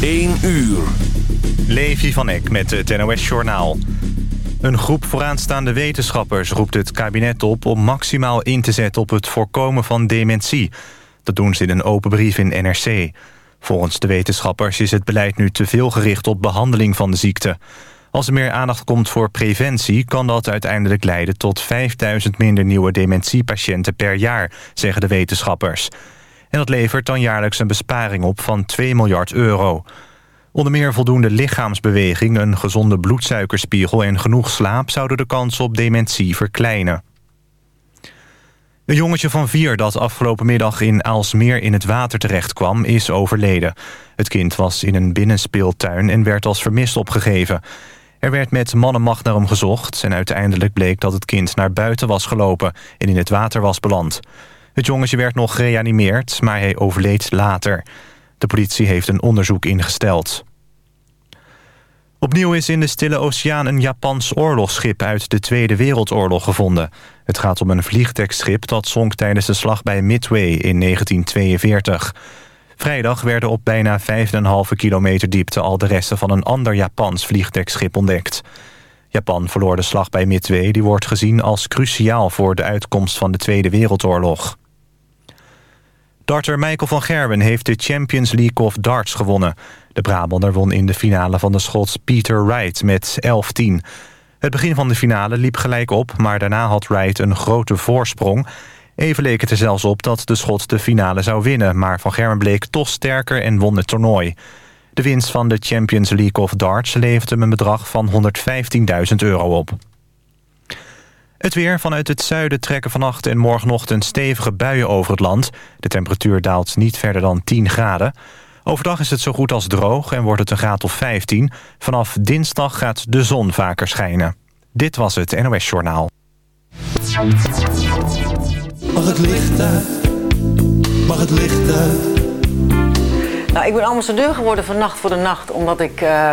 1 uur. Levi van Eck met het NOS-journaal. Een groep vooraanstaande wetenschappers roept het kabinet op... om maximaal in te zetten op het voorkomen van dementie. Dat doen ze in een open brief in NRC. Volgens de wetenschappers is het beleid nu te veel gericht op behandeling van de ziekte. Als er meer aandacht komt voor preventie... kan dat uiteindelijk leiden tot 5000 minder nieuwe dementiepatiënten per jaar... zeggen de wetenschappers. En dat levert dan jaarlijks een besparing op van 2 miljard euro. Onder meer voldoende lichaamsbeweging, een gezonde bloedsuikerspiegel... en genoeg slaap zouden de kans op dementie verkleinen. Een jongetje van vier dat afgelopen middag in Aalsmeer in het water terecht kwam, is overleden. Het kind was in een binnenspeeltuin en werd als vermist opgegeven. Er werd met mannenmacht naar hem gezocht... en uiteindelijk bleek dat het kind naar buiten was gelopen... en in het water was beland. Het jongetje werd nog gereanimeerd, maar hij overleed later. De politie heeft een onderzoek ingesteld. Opnieuw is in de Stille Oceaan een Japans oorlogsschip uit de Tweede Wereldoorlog gevonden. Het gaat om een vliegdekschip dat zonk tijdens de slag bij Midway in 1942. Vrijdag werden op bijna 5,5 kilometer diepte al de resten van een ander Japans vliegdekschip ontdekt. Japan verloor de slag bij Midway, die wordt gezien als cruciaal voor de uitkomst van de Tweede Wereldoorlog. Darter Michael van Gerwen heeft de Champions League of Darts gewonnen. De Brabander won in de finale van de Schots Peter Wright met 11-10. Het begin van de finale liep gelijk op, maar daarna had Wright een grote voorsprong. Even leek het er zelfs op dat de Schot de finale zou winnen... maar Van Gerwen bleek toch sterker en won het toernooi. De winst van de Champions League of Darts levert hem een bedrag van 115.000 euro op. Het weer vanuit het zuiden trekken vannacht en morgenochtend stevige buien over het land. De temperatuur daalt niet verder dan 10 graden. Overdag is het zo goed als droog en wordt het een graad of 15. Vanaf dinsdag gaat de zon vaker schijnen. Dit was het NOS Journaal. Mag het licht uit? Mag het licht uit? Nou, ik ben ambassadeur geworden van Nacht voor de Nacht, omdat ik uh,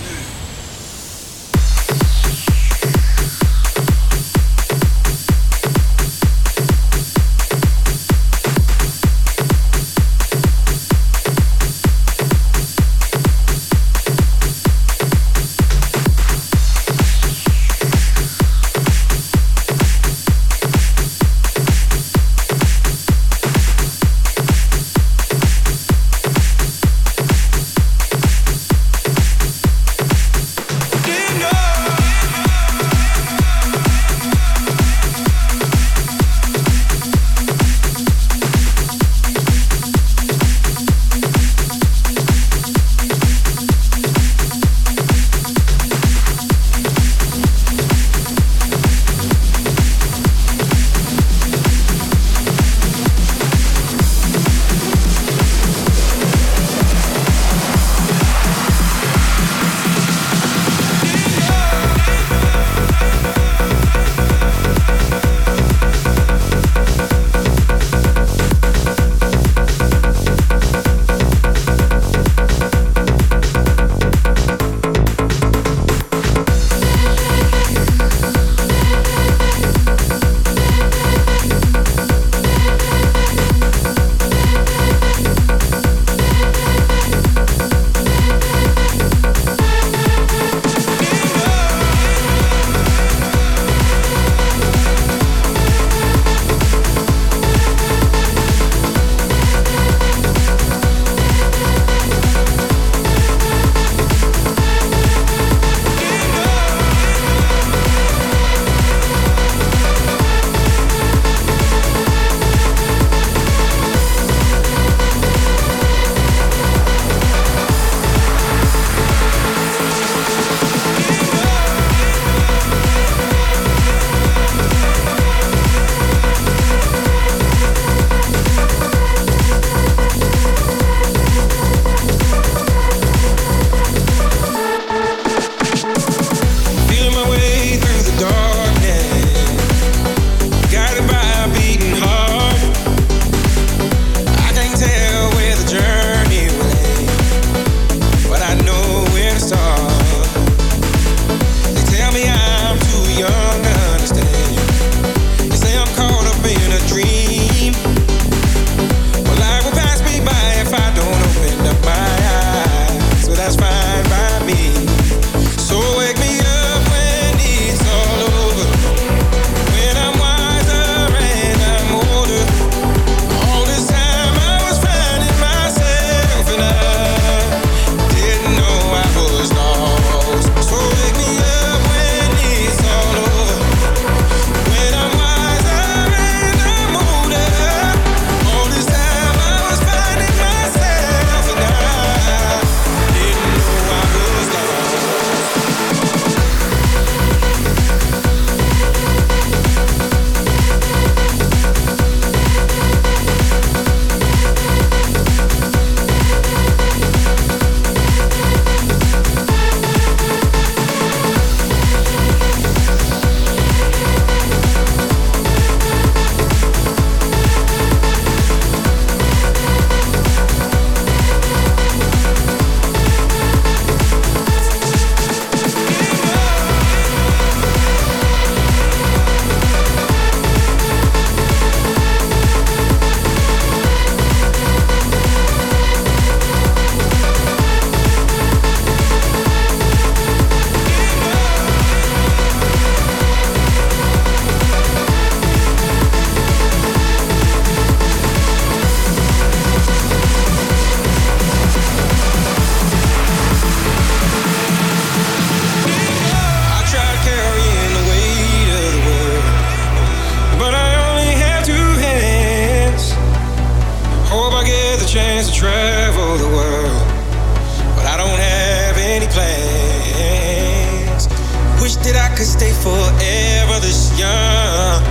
Could stay forever this young.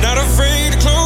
Not afraid to close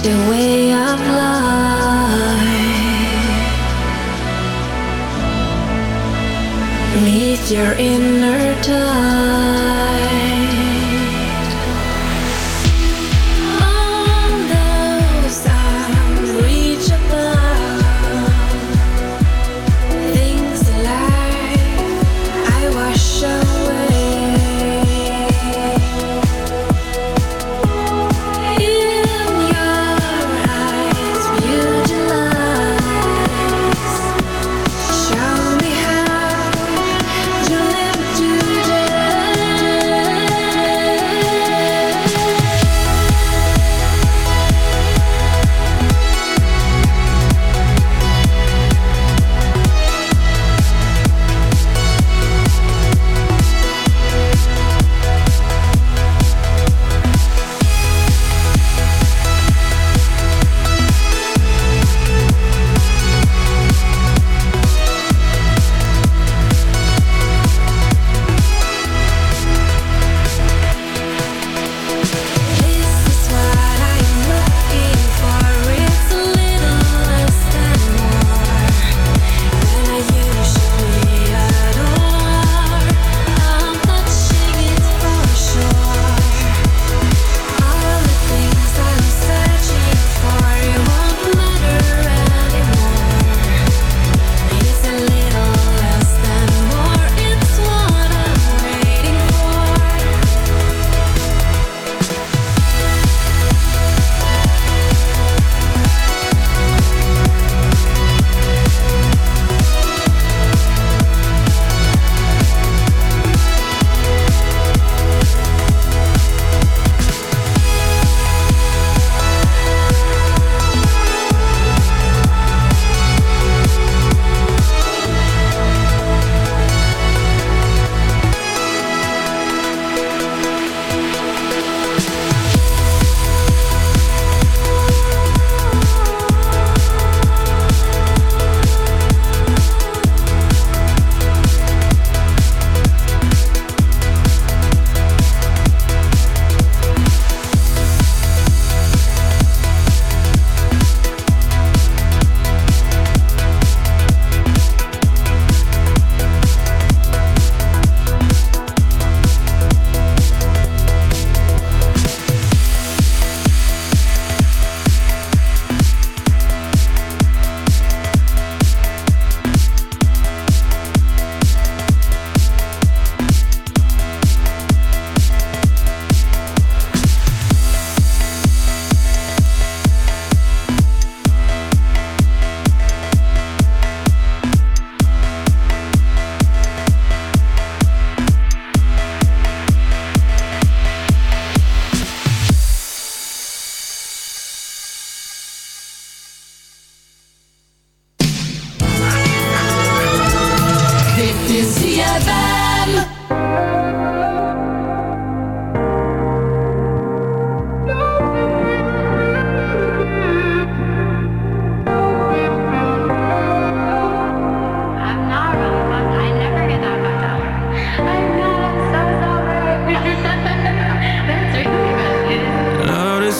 The way of life. Meet your inner time.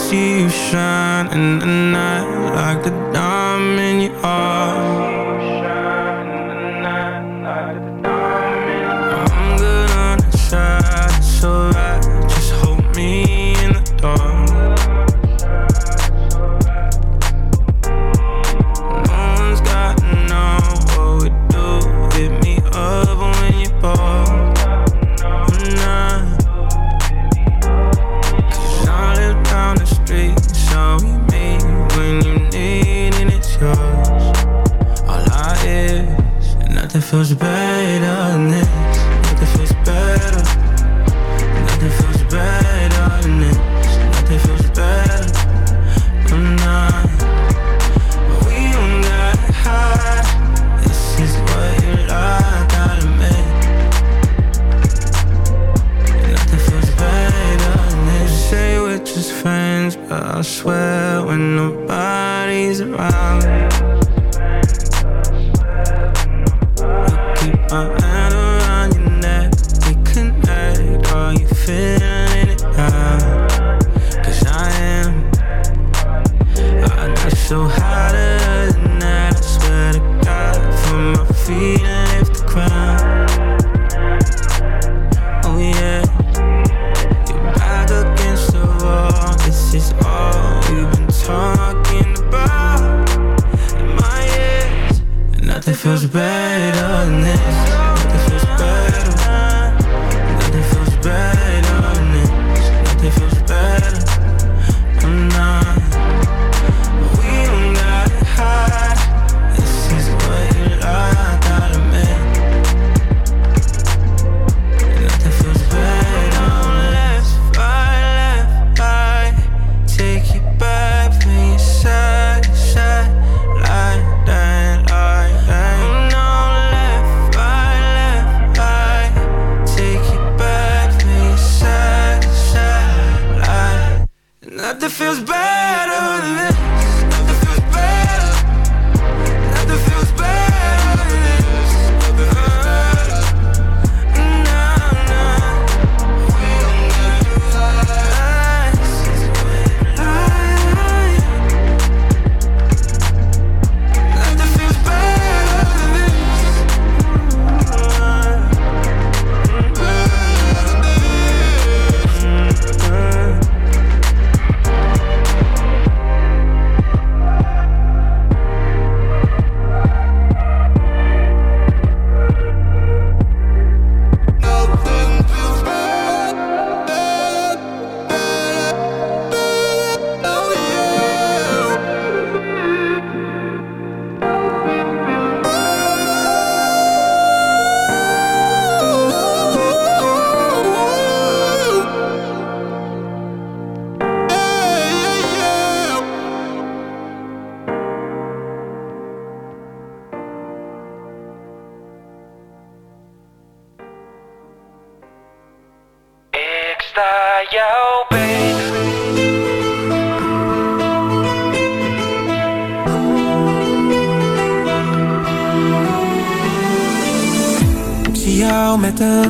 see you shine in the night like a diamond.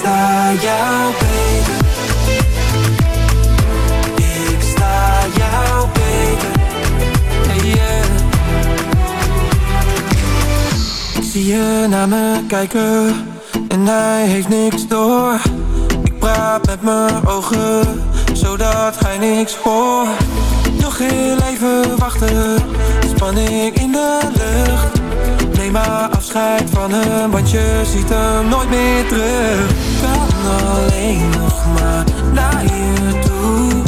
Sta jou. Ik sta jou. Hey, yeah. Zie je naar me kijken en hij heeft niks door. Ik praat met mijn ogen, zodat hij niks hoort. Nog heel even wachten, spanning in de lucht. Neem maar afscheid van hem, want je ziet hem nooit meer terug. Kan alleen nog maar naar je toe.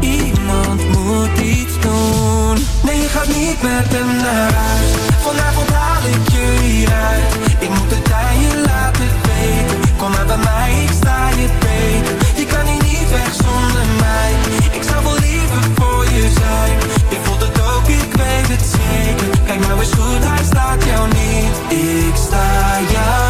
Iemand moet iets doen. Nee, je gaat niet met hem naar huis. Vanavond haal ik je hieruit. Ik moet het aan je laten weten. Kom maar bij mij, ik sta je beter. Je kan hier niet weg zonder mij. Ik zou wel liever voor je zijn. Je voelt het ook, ik weet het zeker. Kijk nou eens goed, hij staat jou niet. Ik sta jou.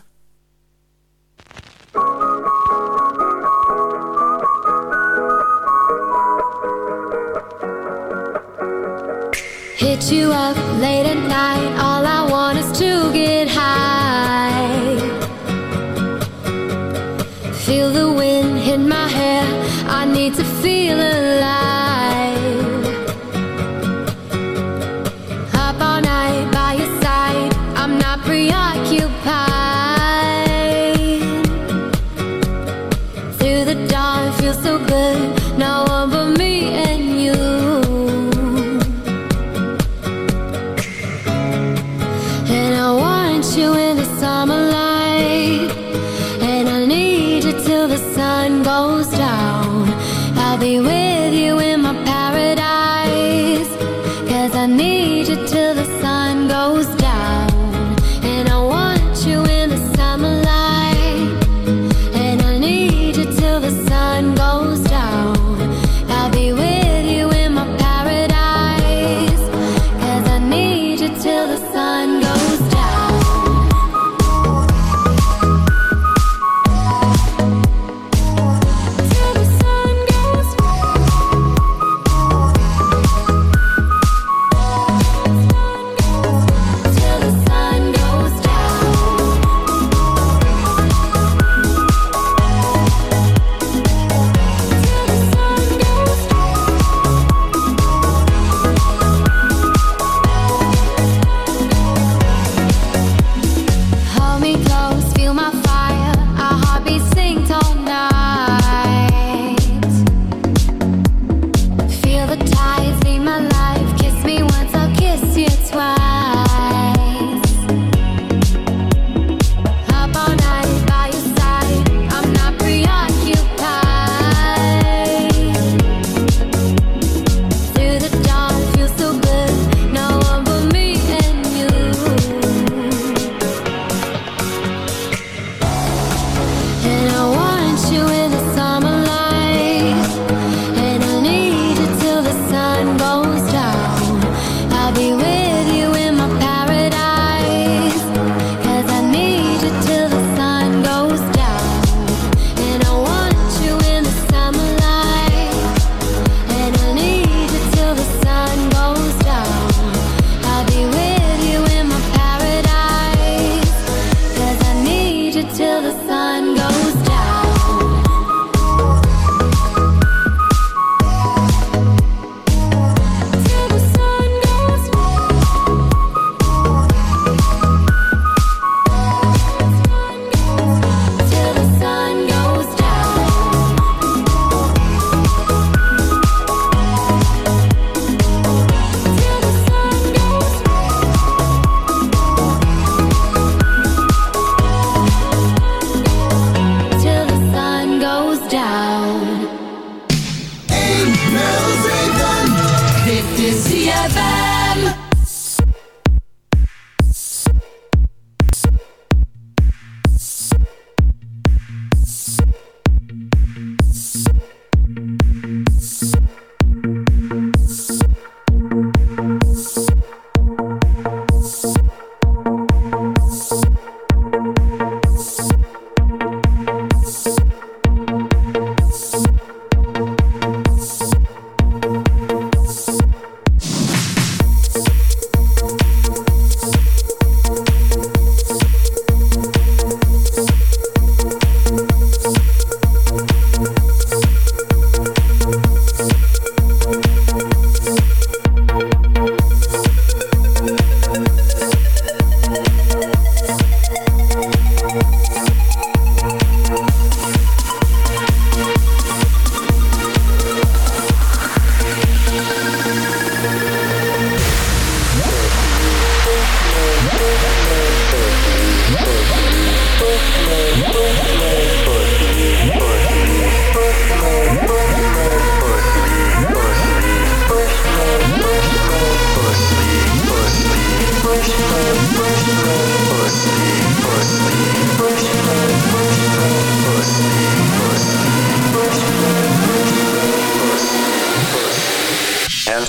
You up late at night.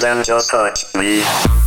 then just touch me.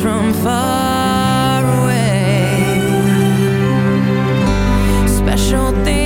from special things.